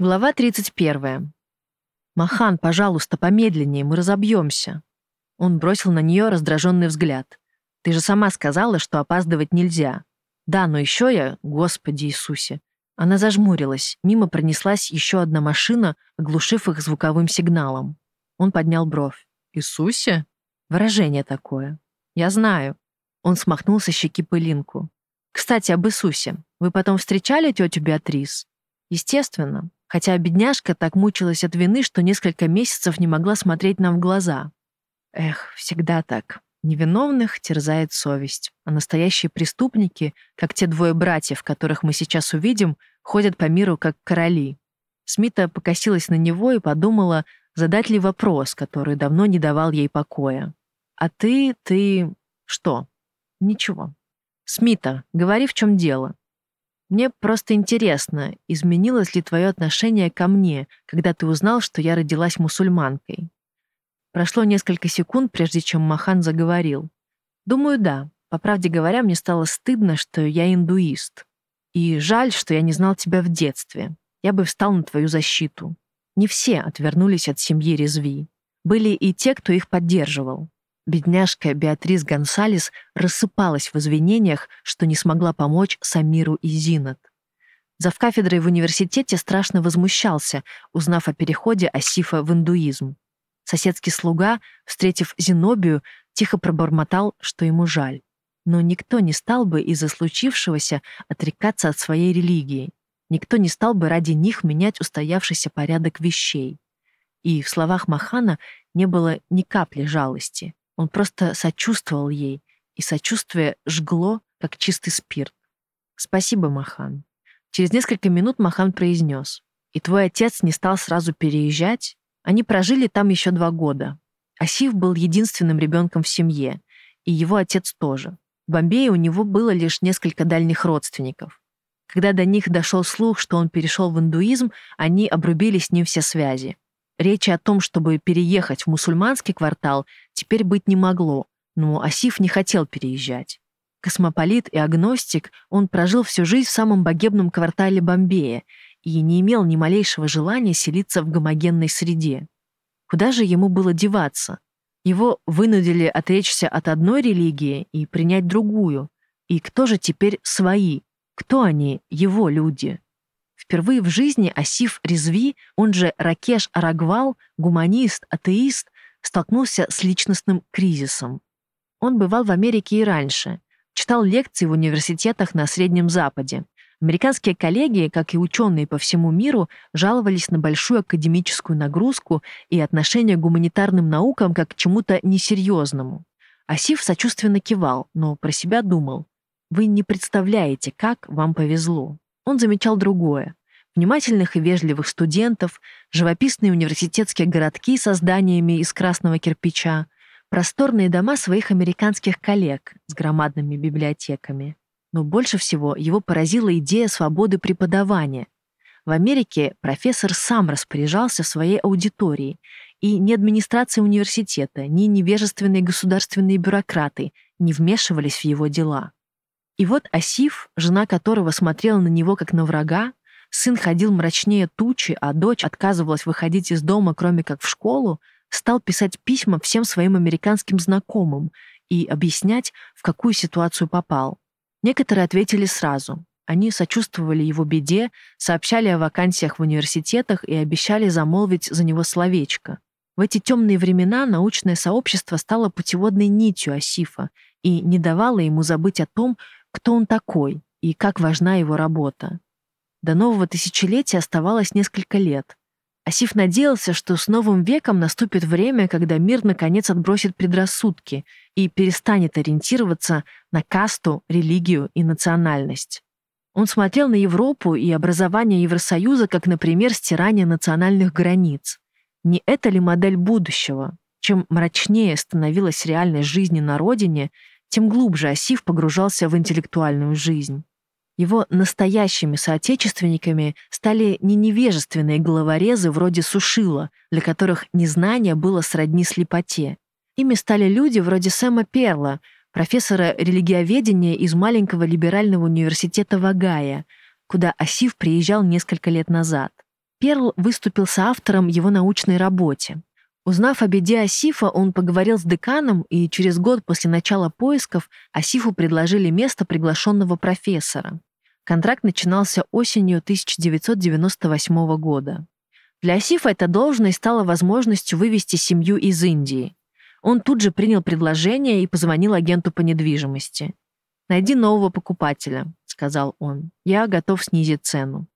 Глава 31. «Махан, пожалуйста, помедленнее, мы разобьемся». Он бросил на нее раздраженный взгляд. «Ты же сама сказала, что опаздывать нельзя». «Да, но еще я, Господи Иисусе». Она зажмурилась, мимо пронеслась еще одна машина, оглушив их звуковым сигналом. Он поднял бровь. «Иисусе?» Выражение такое. «Я знаю». Он смахнул со щеки пылинку. «Кстати, об Иисусе. Вы потом встречали тетю Беатрис?» «Естественно хотя бедняжка так мучилась от вины, что несколько месяцев не могла смотреть нам в глаза. Эх, всегда так. Невиновных терзает совесть, а настоящие преступники, как те двое братьев, которых мы сейчас увидим, ходят по миру как короли. Смита покосилась на него и подумала, задать ли вопрос, который давно не давал ей покоя. «А ты, ты... что?» «Ничего». «Смита, говори, в чем дело». Мне просто интересно, изменилось ли твое отношение ко мне, когда ты узнал, что я родилась мусульманкой? Прошло несколько секунд, прежде чем Махан заговорил. Думаю, да. По правде говоря, мне стало стыдно, что я индуист. И жаль, что я не знал тебя в детстве. Я бы встал на твою защиту. Не все отвернулись от семьи Резви. Были и те, кто их поддерживал. Бедняжка Беатрис Гонсалес рассыпалась в извинениях, что не смогла помочь Самиру и Зинат. Завкафедрой в университете страшно возмущался, узнав о переходе Асифа в индуизм. Соседский слуга, встретив Зенобию, тихо пробормотал, что ему жаль. Но никто не стал бы из-за случившегося отрекаться от своей религии. Никто не стал бы ради них менять устоявшийся порядок вещей. И в словах Махана не было ни капли жалости. Он просто сочувствовал ей, и сочувствие жгло, как чистый спирт. «Спасибо, Махан». Через несколько минут Махан произнес. «И твой отец не стал сразу переезжать? Они прожили там еще два года. Асиф был единственным ребенком в семье, и его отец тоже. В Бомбее у него было лишь несколько дальних родственников. Когда до них дошел слух, что он перешел в индуизм, они обрубили с ним все связи. Речи о том, чтобы переехать в мусульманский квартал, теперь быть не могло, но Асиф не хотел переезжать. Космополит и агностик, он прожил всю жизнь в самом богемном квартале Бомбея и не имел ни малейшего желания селиться в гомогенной среде. Куда же ему было деваться? Его вынудили отречься от одной религии и принять другую. И кто же теперь свои? Кто они, его люди? Впервые в жизни Асиф Резви, он же Ракеш Арагвал, гуманист, атеист, столкнулся с личностным кризисом. Он бывал в Америке и раньше, читал лекции в университетах на Среднем Западе. Американские коллеги, как и ученые по всему миру, жаловались на большую академическую нагрузку и отношение к гуманитарным наукам как к чему-то несерьезному. Асиф сочувственно кивал, но про себя думал. «Вы не представляете, как вам повезло». Он замечал другое. Внимательных и вежливых студентов, живописные университетские городки со зданиями из красного кирпича, просторные дома своих американских коллег с громадными библиотеками. Но больше всего его поразила идея свободы преподавания. В Америке профессор сам распоряжался в своей аудитории, и ни администрация университета, ни невежественные государственные бюрократы не вмешивались в его дела. И вот Асиф, жена которого смотрела на него как на врага, сын ходил мрачнее тучи, а дочь отказывалась выходить из дома, кроме как в школу, стал писать письма всем своим американским знакомым и объяснять, в какую ситуацию попал. Некоторые ответили сразу. Они сочувствовали его беде, сообщали о вакансиях в университетах и обещали замолвить за него словечко. В эти темные времена научное сообщество стало путеводной нитью Асифа и не давало ему забыть о том, кто он такой и как важна его работа. До нового тысячелетия оставалось несколько лет. Асиф надеялся, что с новым веком наступит время, когда мир наконец отбросит предрассудки и перестанет ориентироваться на касту, религию и национальность. Он смотрел на Европу и образование Евросоюза как, например, стирание национальных границ. Не это ли модель будущего? Чем мрачнее становилась реальность жизни на родине, тем глубже Асиф погружался в интеллектуальную жизнь. Его настоящими соотечественниками стали не невежественные головорезы вроде Сушила, для которых незнание было сродни слепоте. Ими стали люди вроде Сэма Перла, профессора религиоведения из маленького либерального университета Вагая, куда Асиф приезжал несколько лет назад. Перл выступил с автором его научной работе. Узнав о беде Асифа, он поговорил с деканом, и через год после начала поисков Асифу предложили место приглашенного профессора. Контракт начинался осенью 1998 года. Для Асифа эта должность стала возможностью вывести семью из Индии. Он тут же принял предложение и позвонил агенту по недвижимости. «Найди нового покупателя», — сказал он. «Я готов снизить цену».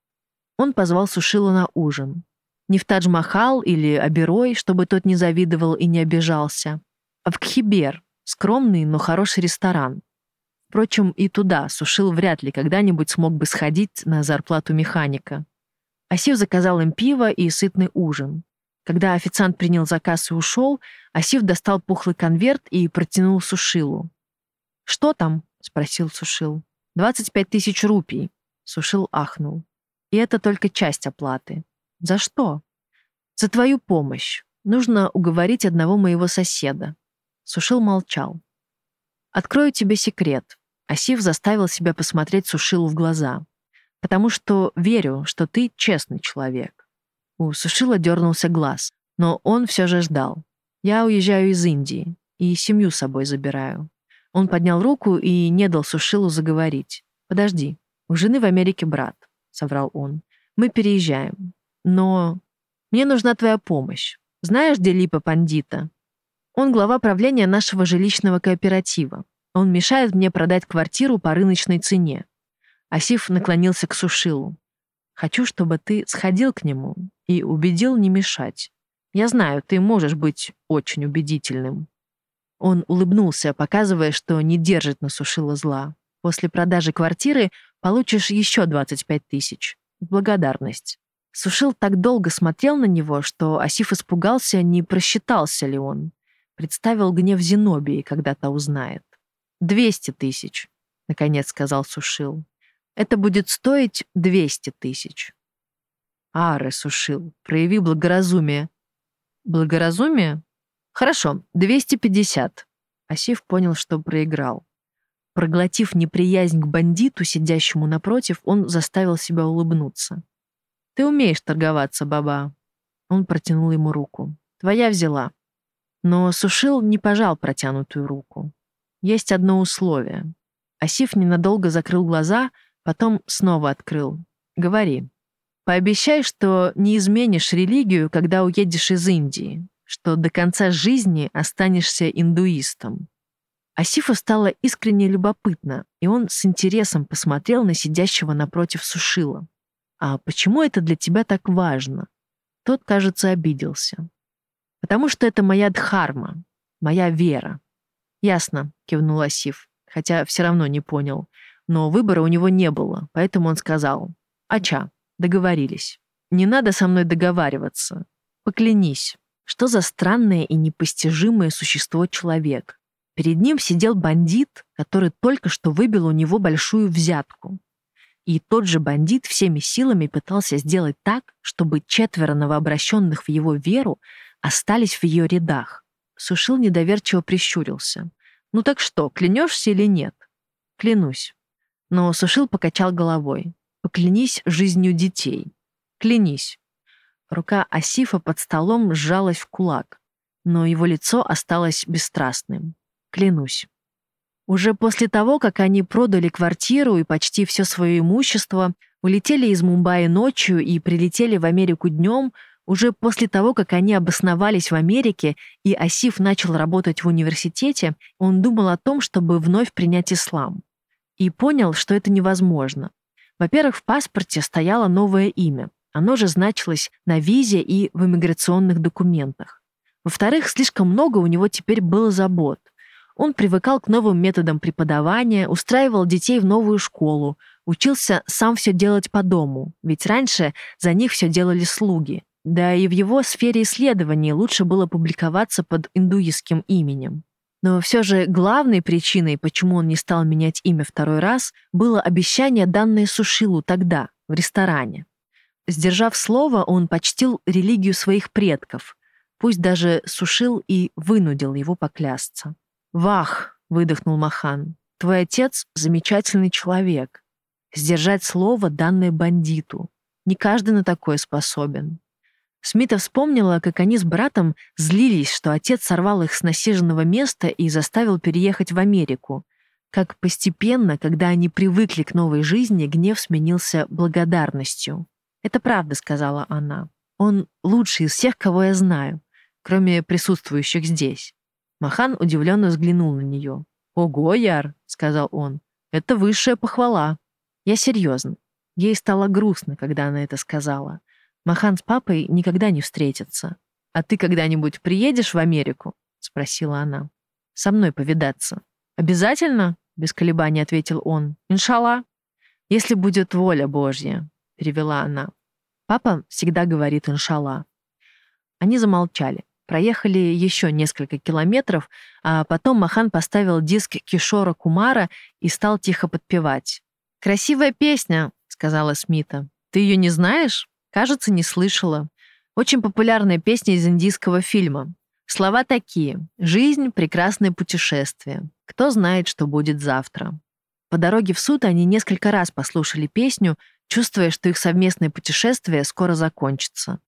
Он позвал Сушилу на ужин. Не в Тадж-Махал или Аберой, чтобы тот не завидовал и не обижался, а в Кхибер, скромный, но хороший ресторан. Впрочем, и туда Сушил вряд ли когда-нибудь смог бы сходить на зарплату механика. Асив заказал им пиво и сытный ужин. Когда официант принял заказ и ушел, Асив достал пухлый конверт и протянул Сушилу. «Что там?» — спросил Сушил. «Двадцать пять тысяч рупий». Сушил ахнул. «И это только часть оплаты. «За что?» «За твою помощь. Нужно уговорить одного моего соседа». Сушил молчал. «Открою тебе секрет». Асив заставил себя посмотреть Сушилу в глаза. «Потому что верю, что ты честный человек». У Сушила дернулся глаз, но он все же ждал. «Я уезжаю из Индии и семью с собой забираю». Он поднял руку и не дал Сушилу заговорить. «Подожди, у жены в Америке брат», — соврал он. «Мы переезжаем. Но мне нужна твоя помощь. Знаешь, где Липа Пандита? Он глава правления нашего жилищного кооператива. Он мешает мне продать квартиру по рыночной цене. Асиф наклонился к Сушилу. Хочу, чтобы ты сходил к нему и убедил не мешать. Я знаю, ты можешь быть очень убедительным. Он улыбнулся, показывая, что не держит на Сушила зла. После продажи квартиры получишь еще 25 тысяч. В благодарность. Сушил так долго смотрел на него, что Асиф испугался, не просчитался ли он. Представил гнев Зенобии, когда та узнает. «Двести тысяч», — наконец сказал Сушил. «Это будет стоить двести тысяч». «Аре, Сушил, прояви благоразумие». «Благоразумие? Хорошо, двести пятьдесят». Асиф понял, что проиграл. Проглотив неприязнь к бандиту, сидящему напротив, он заставил себя улыбнуться. «Ты умеешь торговаться, баба». Он протянул ему руку. «Твоя взяла». Но Сушил не пожал протянутую руку. Есть одно условие. Асиф ненадолго закрыл глаза, потом снова открыл. «Говори. Пообещай, что не изменишь религию, когда уедешь из Индии, что до конца жизни останешься индуистом». Асифу стало искренне любопытно, и он с интересом посмотрел на сидящего напротив Сушила. «А почему это для тебя так важно?» Тот, кажется, обиделся. «Потому что это моя дхарма, моя вера». «Ясно», — кивнул Асиф, хотя все равно не понял. Но выбора у него не было, поэтому он сказал. «Ача, договорились. Не надо со мной договариваться. Поклянись». Что за странное и непостижимое существо человек? Перед ним сидел бандит, который только что выбил у него большую взятку. И тот же бандит всеми силами пытался сделать так, чтобы четверо новообращенных в его веру остались в ее рядах. Сушил недоверчиво прищурился. «Ну так что, клянешься или нет?» «Клянусь». Но Сушил покачал головой. «Поклянись жизнью детей». «Клянись». Рука Асифа под столом сжалась в кулак, но его лицо осталось бесстрастным. «Клянусь». Уже после того, как они продали квартиру и почти все свое имущество, улетели из Мумбаи ночью и прилетели в Америку днем, уже после того, как они обосновались в Америке и Асиф начал работать в университете, он думал о том, чтобы вновь принять ислам. И понял, что это невозможно. Во-первых, в паспорте стояло новое имя. Оно же значилось на визе и в иммиграционных документах. Во-вторых, слишком много у него теперь было забот — он привыкал к новым методам преподавания, устраивал детей в новую школу, учился сам все делать по дому, ведь раньше за них все делали слуги. Да и в его сфере исследований лучше было публиковаться под индуистским именем. Но все же главной причиной, почему он не стал менять имя второй раз, было обещание, данное Сушилу тогда, в ресторане. Сдержав слово, он почтил религию своих предков, пусть даже Сушил и вынудил его поклясться. «Вах!» — выдохнул Махан. «Твой отец — замечательный человек. Сдержать слово, данное бандиту. Не каждый на такое способен. Смита вспомнила, как они с братом злились, что отец сорвал их с насиженного места и заставил переехать в Америку. Как постепенно, когда они привыкли к новой жизни, гнев сменился благодарностью. «Это правда», — сказала она. «Он лучший из всех, кого я знаю, кроме присутствующих здесь». Махан удивленно взглянул на нее. «Ого, Яр», — сказал он, — «это высшая похвала». Я серьезно. Ей стало грустно, когда она это сказала. Махан с папой никогда не встретятся. А ты когда-нибудь приедешь в Америку? спросила она. Со мной повидаться. Обязательно? без колебаний ответил он. Иншалла. Если будет воля Божья, перевела она. Папа всегда говорит иншалла. Они замолчали. Проехали еще несколько километров, а потом Махан поставил диск Кишора Кумара и стал тихо подпевать. «Красивая песня», — сказала Смита. «Ты ее не знаешь?» Кажется, не слышала. Очень популярная песня из индийского фильма. Слова такие. «Жизнь — прекрасное путешествие. Кто знает, что будет завтра». По дороге в суд они несколько раз послушали песню, чувствуя, что их совместное путешествие скоро закончится.